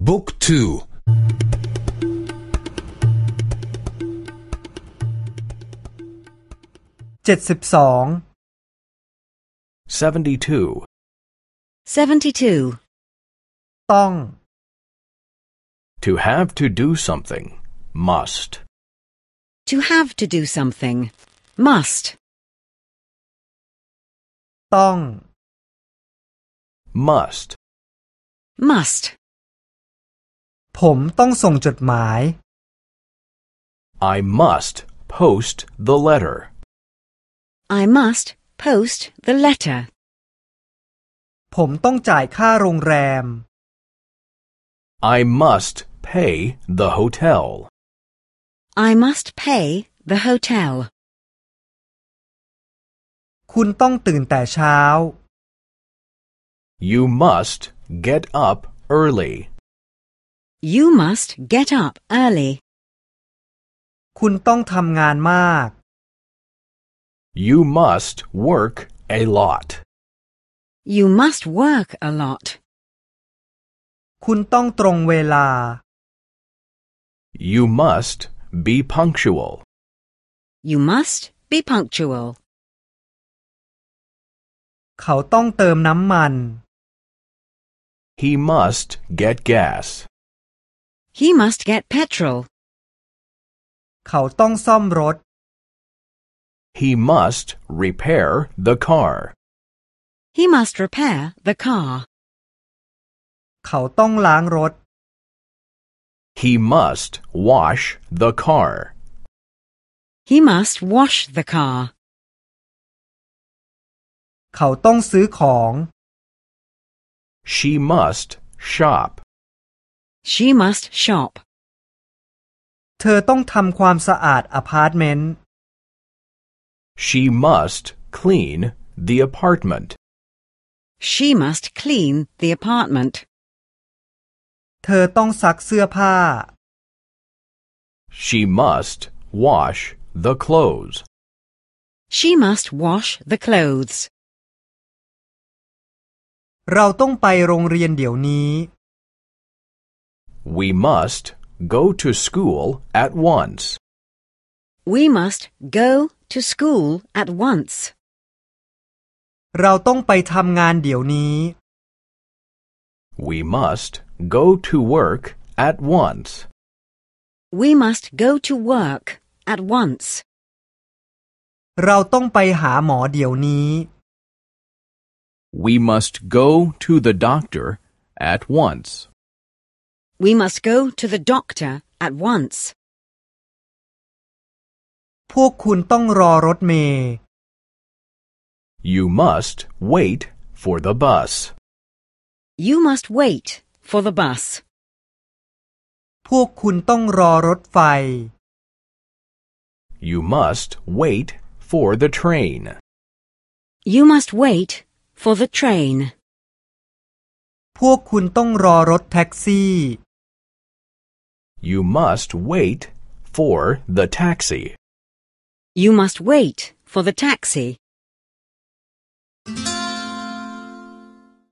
Book two. Seventy-two. Seventy-two. سون To have to do something, must. To have to do something, must. Tong. Must. Must. ผมต้องส่งจดหมาย I must post the letter. I must post the letter. ผมต้องจ่ายค่าโรงแรม I must pay the hotel. I must pay the hotel. คุณต้องตื่นแต่เช้า You must get up early. You must get up early. คุณต้องทำงานมาก You must work a lot. You must work a lot. คุณต้องตรงเวลา You must be punctual. You must be punctual. เขาต้องเติมน้ำมัน He must get gas. He must get petrol. เขาต้องซ่อมรถ He must repair the car. He must repair the car. เขาต้องล้างรถ He must wash the car. He must wash the car. เขาต้องซื้อของ She must shop. She must shop. เธอต้องทำความสะอาดอพาร์ตเมนต์ She must clean the apartment. She must clean the apartment. เธอต้องซักเสื้อผ้า She must wash the clothes. She must wash the clothes. เราต้องไปโรงเรียนเดี๋ยวนี้ We must go to school at once. We must go to school at once. เราต้องไปทำงานเดี๋ยวนี้ We must go to work at once. We must go to work at once. เราต้องไปหาหมอเดี๋ยวนี้ We must go to the doctor at once. We must go to the doctor at once. พวกคุณต้องรอรถเมล์ You must wait for the bus. You must wait for the bus. พวกคุณต้องรอรถไฟ You must wait for the train. You must wait for the train. พวกคุณต้องรอรถแท็กซี่ you must wait for the taxi. You must wait for the taxi.